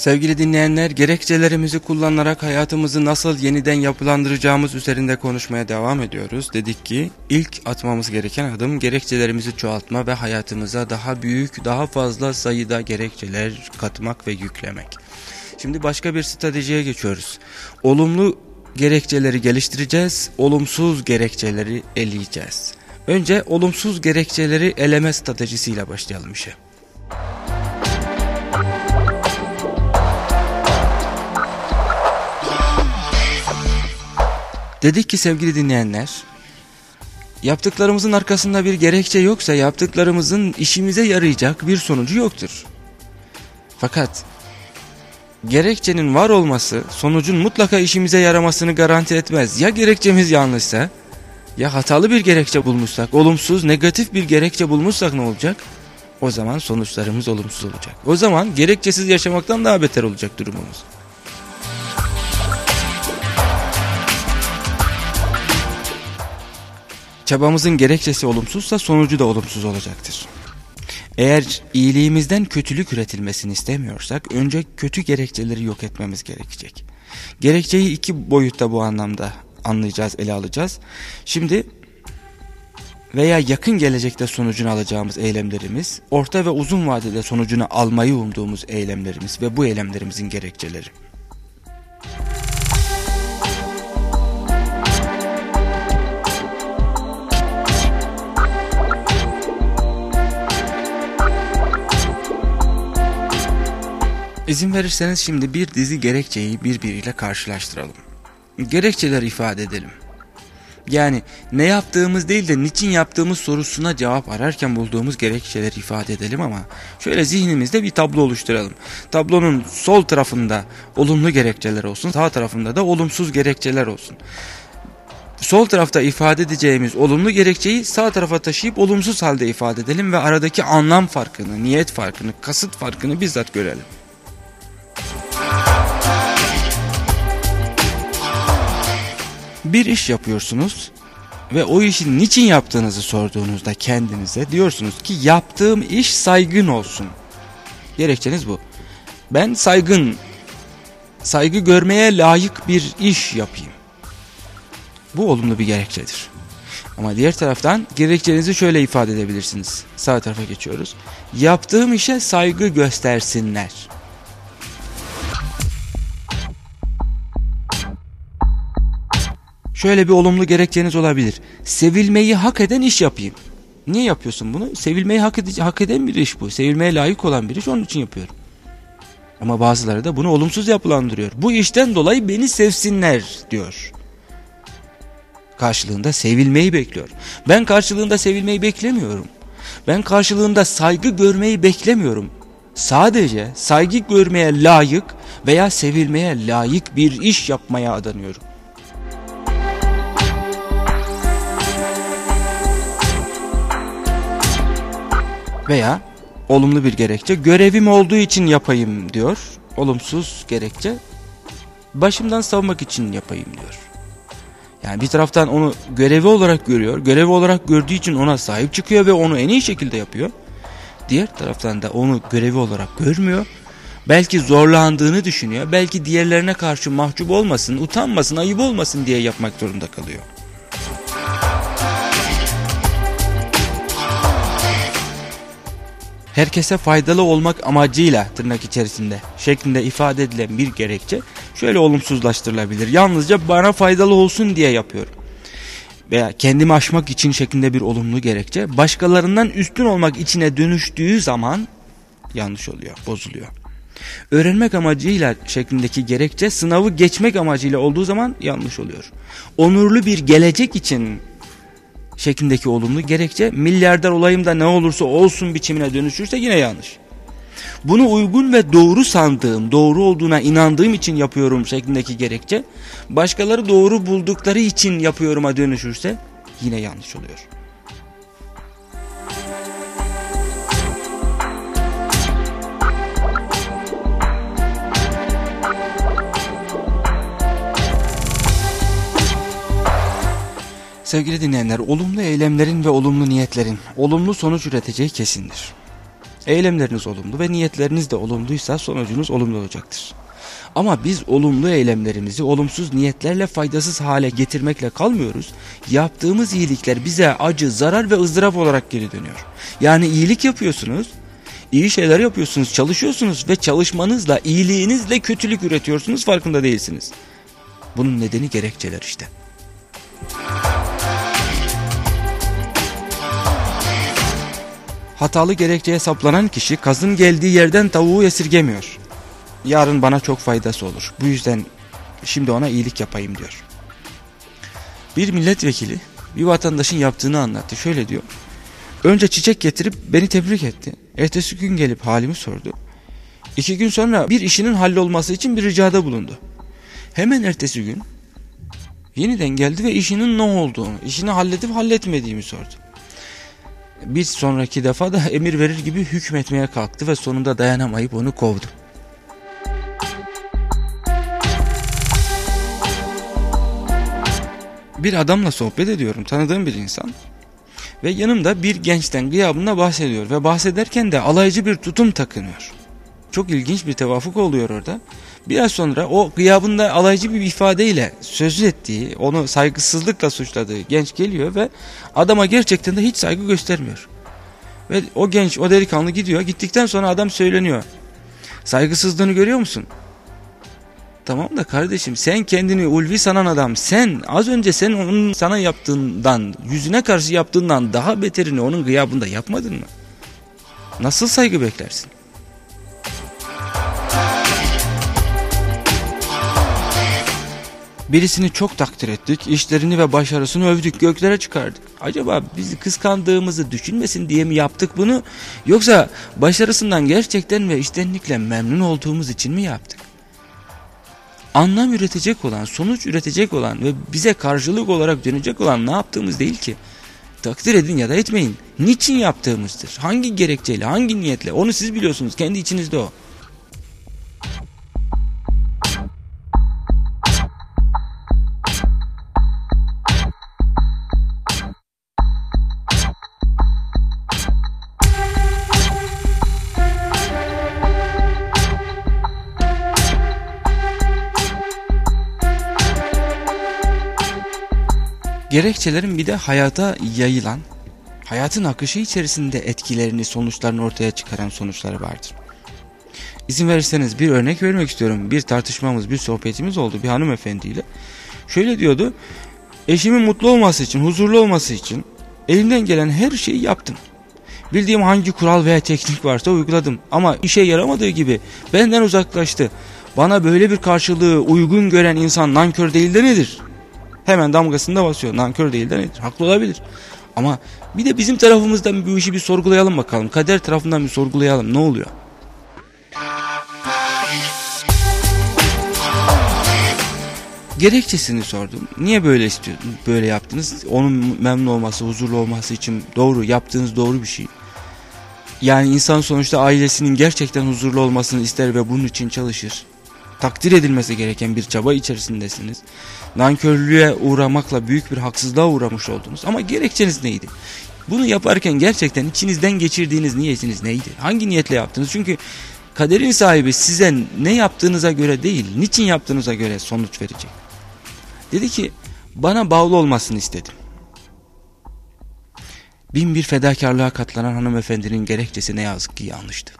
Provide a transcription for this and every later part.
Sevgili dinleyenler, gerekçelerimizi kullanarak hayatımızı nasıl yeniden yapılandıracağımız üzerinde konuşmaya devam ediyoruz. Dedik ki ilk atmamız gereken adım gerekçelerimizi çoğaltma ve hayatımıza daha büyük, daha fazla sayıda gerekçeler katmak ve yüklemek. Şimdi başka bir stratejiye geçiyoruz. Olumlu gerekçeleri geliştireceğiz, olumsuz gerekçeleri eleyeceğiz. Önce olumsuz gerekçeleri eleme stratejisiyle başlayalım işe. Dedik ki sevgili dinleyenler, yaptıklarımızın arkasında bir gerekçe yoksa yaptıklarımızın işimize yarayacak bir sonucu yoktur. Fakat gerekçenin var olması sonucun mutlaka işimize yaramasını garanti etmez. Ya gerekçemiz yanlışsa ya hatalı bir gerekçe bulmuşsak, olumsuz, negatif bir gerekçe bulmuşsak ne olacak? O zaman sonuçlarımız olumsuz olacak. O zaman gerekçesiz yaşamaktan daha beter olacak durumumuz. Çabamızın gerekçesi olumsuzsa sonucu da olumsuz olacaktır. Eğer iyiliğimizden kötülük üretilmesini istemiyorsak önce kötü gerekçeleri yok etmemiz gerekecek. Gerekçeyi iki boyutta bu anlamda anlayacağız, ele alacağız. Şimdi veya yakın gelecekte sonucunu alacağımız eylemlerimiz, orta ve uzun vadede sonucunu almayı umduğumuz eylemlerimiz ve bu eylemlerimizin gerekçeleri. İzin verirseniz şimdi bir dizi gerekçeyi birbiriyle karşılaştıralım. Gerekçeler ifade edelim. Yani ne yaptığımız değil de niçin yaptığımız sorusuna cevap ararken bulduğumuz gerekçeleri ifade edelim ama şöyle zihnimizde bir tablo oluşturalım. Tablonun sol tarafında olumlu gerekçeler olsun, sağ tarafında da olumsuz gerekçeler olsun. Sol tarafta ifade edeceğimiz olumlu gerekçeyi sağ tarafa taşıyıp olumsuz halde ifade edelim ve aradaki anlam farkını, niyet farkını, kasıt farkını bizzat görelim. Bir iş yapıyorsunuz ve o işi niçin yaptığınızı sorduğunuzda kendinize diyorsunuz ki yaptığım iş saygın olsun. Gerekçeniz bu. Ben saygın, saygı görmeye layık bir iş yapayım. Bu olumlu bir gerekçedir. Ama diğer taraftan gerekçenizi şöyle ifade edebilirsiniz. Sağ tarafa geçiyoruz. Yaptığım işe saygı göstersinler. Şöyle bir olumlu gerekçeniz olabilir. Sevilmeyi hak eden iş yapayım. Niye yapıyorsun bunu? Sevilmeyi hak, ed hak eden bir iş bu. Sevilmeye layık olan bir iş onun için yapıyorum. Ama bazıları da bunu olumsuz yapılandırıyor. Bu işten dolayı beni sevsinler diyor. Karşılığında sevilmeyi bekliyor. Ben karşılığında sevilmeyi beklemiyorum. Ben karşılığında saygı görmeyi beklemiyorum. Sadece saygı görmeye layık veya sevilmeye layık bir iş yapmaya adanıyorum. Veya olumlu bir gerekçe görevim olduğu için yapayım diyor. Olumsuz gerekçe başımdan savmak için yapayım diyor. Yani bir taraftan onu görevi olarak görüyor. Görevi olarak gördüğü için ona sahip çıkıyor ve onu en iyi şekilde yapıyor. Diğer taraftan da onu görevi olarak görmüyor. Belki zorlandığını düşünüyor. Belki diğerlerine karşı mahcup olmasın, utanmasın, ayıp olmasın diye yapmak zorunda kalıyor. Herkese faydalı olmak amacıyla tırnak içerisinde şeklinde ifade edilen bir gerekçe şöyle olumsuzlaştırılabilir. Yalnızca bana faydalı olsun diye yapıyorum. Veya kendimi aşmak için şeklinde bir olumlu gerekçe başkalarından üstün olmak içine dönüştüğü zaman yanlış oluyor, bozuluyor. Öğrenmek amacıyla şeklindeki gerekçe sınavı geçmek amacıyla olduğu zaman yanlış oluyor. Onurlu bir gelecek için şeklindeki olumlu gerekçe milyarder olayım da ne olursa olsun biçimine dönüşürse yine yanlış. Bunu uygun ve doğru sandığım, doğru olduğuna inandığım için yapıyorum şeklindeki gerekçe başkaları doğru buldukları için yapıyorum'a dönüşürse yine yanlış oluyor. Sevgili dinleyenler, olumlu eylemlerin ve olumlu niyetlerin olumlu sonuç üreteceği kesindir. Eylemleriniz olumlu ve niyetleriniz de olumluysa sonucunuz olumlu olacaktır. Ama biz olumlu eylemlerimizi olumsuz niyetlerle faydasız hale getirmekle kalmıyoruz. Yaptığımız iyilikler bize acı, zarar ve ızdırap olarak geri dönüyor. Yani iyilik yapıyorsunuz, iyi şeyler yapıyorsunuz, çalışıyorsunuz ve çalışmanızla, iyiliğinizle kötülük üretiyorsunuz farkında değilsiniz. Bunun nedeni gerekçeler işte. Hatalı gerekçeye saplanan kişi kazın geldiği yerden tavuğu esirgemiyor. Yarın bana çok faydası olur. Bu yüzden şimdi ona iyilik yapayım diyor. Bir milletvekili bir vatandaşın yaptığını anlattı. Şöyle diyor. Önce çiçek getirip beni tebrik etti. Ertesi gün gelip halimi sordu. İki gün sonra bir işinin hallolması için bir ricada bulundu. Hemen ertesi gün yeniden geldi ve işinin ne olduğunu, işini halledip halletmediğimi sordu. Bir sonraki defa da emir verir gibi hükmetmeye kalktı ve sonunda dayanamayıp onu kovdu. Bir adamla sohbet ediyorum, tanıdığım bir insan. Ve yanımda bir gençten gıyabında bahsediyor ve bahsederken de alaycı bir tutum takınıyor. Çok ilginç bir tevafuk oluyor orada. Biraz sonra o gıyabında alaycı bir ifadeyle sözü ettiği, onu saygısızlıkla suçladığı genç geliyor ve adama gerçekten de hiç saygı göstermiyor. Ve o genç, o delikanlı gidiyor. Gittikten sonra adam söyleniyor. Saygısızlığını görüyor musun? Tamam da kardeşim sen kendini ulvi sanan adam sen az önce sen onun sana yaptığından yüzüne karşı yaptığından daha beterini onun gıyabında yapmadın mı? Nasıl saygı beklersin? Birisini çok takdir ettik, işlerini ve başarısını övdük, göklere çıkardık. Acaba bizi kıskandığımızı düşünmesin diye mi yaptık bunu? Yoksa başarısından gerçekten ve iştenlikle memnun olduğumuz için mi yaptık? Anlam üretecek olan, sonuç üretecek olan ve bize karşılık olarak dönecek olan ne yaptığımız değil ki. Takdir edin ya da etmeyin. Niçin yaptığımızdır? Hangi gerekçeyle, hangi niyetle? Onu siz biliyorsunuz. Kendi içinizde o. Gerekçelerin bir de hayata yayılan, hayatın akışı içerisinde etkilerini, sonuçlarını ortaya çıkaran sonuçları vardır. İzin verirseniz bir örnek vermek istiyorum. Bir tartışmamız, bir sohbetimiz oldu bir hanımefendiyle. Şöyle diyordu, eşimin mutlu olması için, huzurlu olması için elimden gelen her şeyi yaptım. Bildiğim hangi kural veya teknik varsa uyguladım. Ama işe yaramadığı gibi benden uzaklaştı. Bana böyle bir karşılığı uygun gören insan nankör değil de nedir? Hemen damgasında basıyor. Nankör değil de? Haklı olabilir. Ama bir de bizim tarafımızdan bu işi bir sorgulayalım bakalım. Kader tarafından bir sorgulayalım. Ne oluyor? Gerekçesini sordum. Niye böyle istiyordun? Böyle yaptınız? Onun memnun olması, huzurlu olması için doğru. Yaptığınız doğru bir şey. Yani insan sonuçta ailesinin gerçekten huzurlu olmasını ister ve bunun için çalışır takdir edilmesi gereken bir çaba içerisindesiniz. Nankörlüğe uğramakla büyük bir haksızlığa uğramış oldunuz. Ama gerekçeniz neydi? Bunu yaparken gerçekten içinizden geçirdiğiniz niyetiniz neydi? Hangi niyetle yaptınız? Çünkü kaderin sahibi size ne yaptığınıza göre değil, niçin yaptığınıza göre sonuç verecek. Dedi ki bana bağlı olmasını istedim. Bin bir fedakarlığa katlanan hanımefendinin gerekçesi ne yazık ki yanlıştı.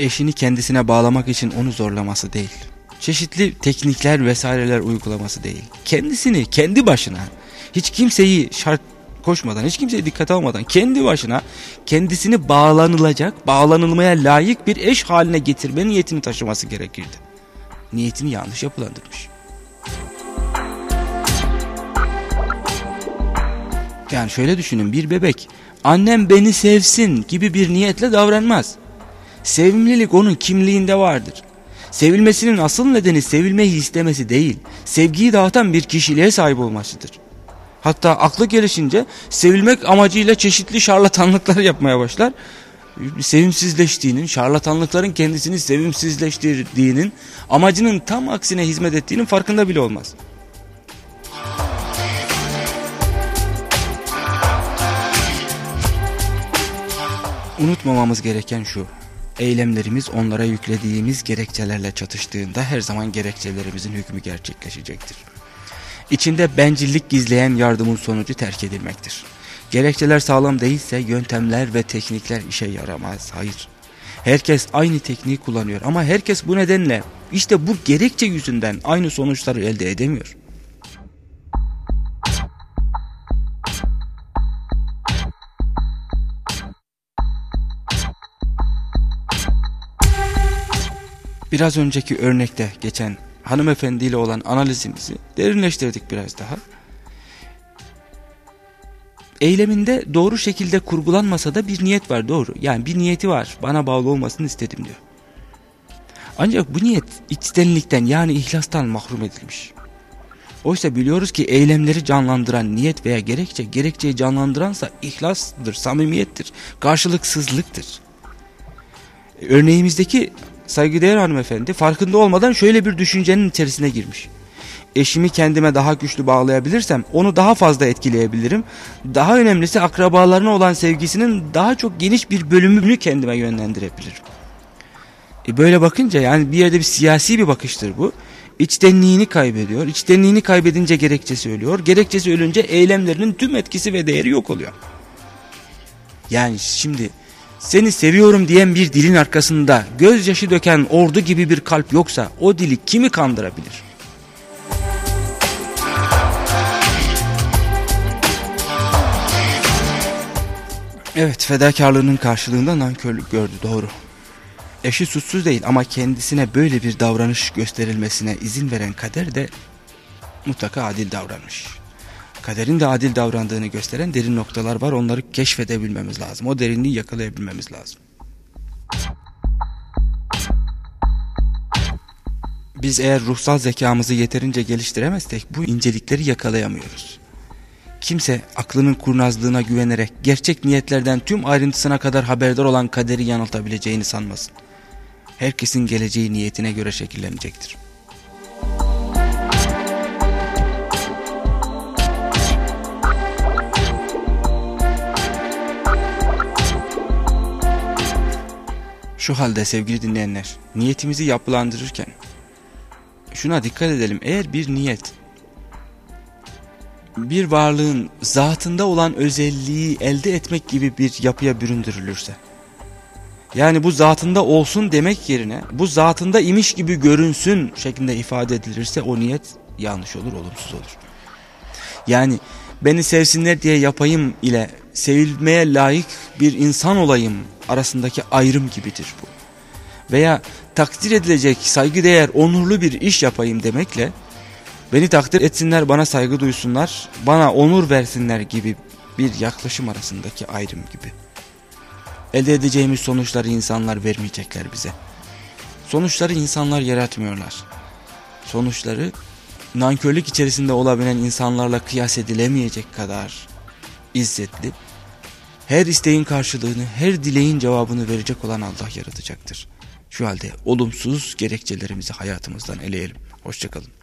Eşini kendisine bağlamak için onu zorlaması değil. Çeşitli teknikler vesaireler uygulaması değil. Kendisini kendi başına hiç kimseyi şart koşmadan, hiç kimseye dikkat almadan kendi başına kendisini bağlanılacak, bağlanılmaya layık bir eş haline getirme niyetini taşıması gerekirdi. Niyetini yanlış yapılandırmış. Yani şöyle düşünün bir bebek annem beni sevsin gibi bir niyetle davranmaz. Sevimlilik onun kimliğinde vardır. Sevilmesinin asıl nedeni sevilmeyi istemesi değil, sevgiyi dağıtan bir kişiliğe sahip olmasıdır. Hatta aklı gelişince sevilmek amacıyla çeşitli şarlatanlıklar yapmaya başlar sevimsizleştiğinin, şarlatanlıkların kendisini sevimsizleştirdiğinin, amacının tam aksine hizmet ettiğinin farkında bile olmaz. Unutmamamız gereken şu. Eylemlerimiz onlara yüklediğimiz gerekçelerle çatıştığında her zaman gerekçelerimizin hükmü gerçekleşecektir. İçinde bencillik gizleyen yardımın sonucu terk edilmektir. Gerekçeler sağlam değilse yöntemler ve teknikler işe yaramaz. Hayır. Herkes aynı tekniği kullanıyor ama herkes bu nedenle işte bu gerekçe yüzünden aynı sonuçları elde edemiyor. Biraz önceki örnekte geçen hanımefendiyle olan analizimizi derinleştirdik biraz daha. Eyleminde doğru şekilde kurgulanmasa da bir niyet var doğru. Yani bir niyeti var bana bağlı olmasını istedim diyor. Ancak bu niyet içtenlikten yani ihlastan mahrum edilmiş. Oysa biliyoruz ki eylemleri canlandıran niyet veya gerekçe, gerekçeyi canlandıransa ihlastır, samimiyettir, karşılıksızlıktır. Örneğimizdeki saygıdeğer hanımefendi farkında olmadan şöyle bir düşüncenin içerisine girmiş. Eşimi kendime daha güçlü bağlayabilirsem onu daha fazla etkileyebilirim. Daha önemlisi akrabalarına olan sevgisinin daha çok geniş bir bölümünü kendime yönlendirebilirim. E böyle bakınca yani bir yerde bir siyasi bir bakıştır bu. İçtenliğini kaybediyor. İçtenliğini kaybedince gerekçesi ölüyor. Gerekçesi ölünce eylemlerinin tüm etkisi ve değeri yok oluyor. Yani şimdi seni seviyorum diyen bir dilin arkasında gözyaşı döken ordu gibi bir kalp yoksa o dili kimi kandırabilir? Evet fedakarlığının karşılığında nankörlük gördü doğru. Eşi suçsuz değil ama kendisine böyle bir davranış gösterilmesine izin veren kader de mutlaka adil davranmış. Kaderin de adil davrandığını gösteren derin noktalar var. Onları keşfedebilmemiz lazım. O derinliği yakalayabilmemiz lazım. Biz eğer ruhsal zekamızı yeterince geliştiremezsek bu incelikleri yakalayamıyoruz. Kimse aklının kurnazlığına güvenerek gerçek niyetlerden tüm ayrıntısına kadar haberdar olan kaderi yanıltabileceğini sanmasın. Herkesin geleceği niyetine göre şekillenecektir. Şu halde sevgili dinleyenler, niyetimizi yapılandırırken şuna dikkat edelim. Eğer bir niyet bir varlığın zatında olan özelliği elde etmek gibi bir yapıya büründürülürse yani bu zatında olsun demek yerine bu zatında imiş gibi görünsün şeklinde ifade edilirse o niyet yanlış olur, olumsuz olur. Yani beni sevsinler diye yapayım ile sevilmeye layık bir insan olayım arasındaki ayrım gibidir bu. Veya takdir edilecek, saygıdeğer, onurlu bir iş yapayım demekle beni takdir etsinler, bana saygı duysunlar, bana onur versinler gibi bir yaklaşım arasındaki ayrım gibi. Elde edeceğimiz sonuçları insanlar vermeyecekler bize. Sonuçları insanlar yaratmıyorlar. Sonuçları nankörlük içerisinde olabilen insanlarla kıyas edilemeyecek kadar izzetli, her isteğin karşılığını, her dileğin cevabını verecek olan Allah yaratacaktır. Şu halde olumsuz gerekçelerimizi hayatımızdan eleyelim. Hoşçakalın.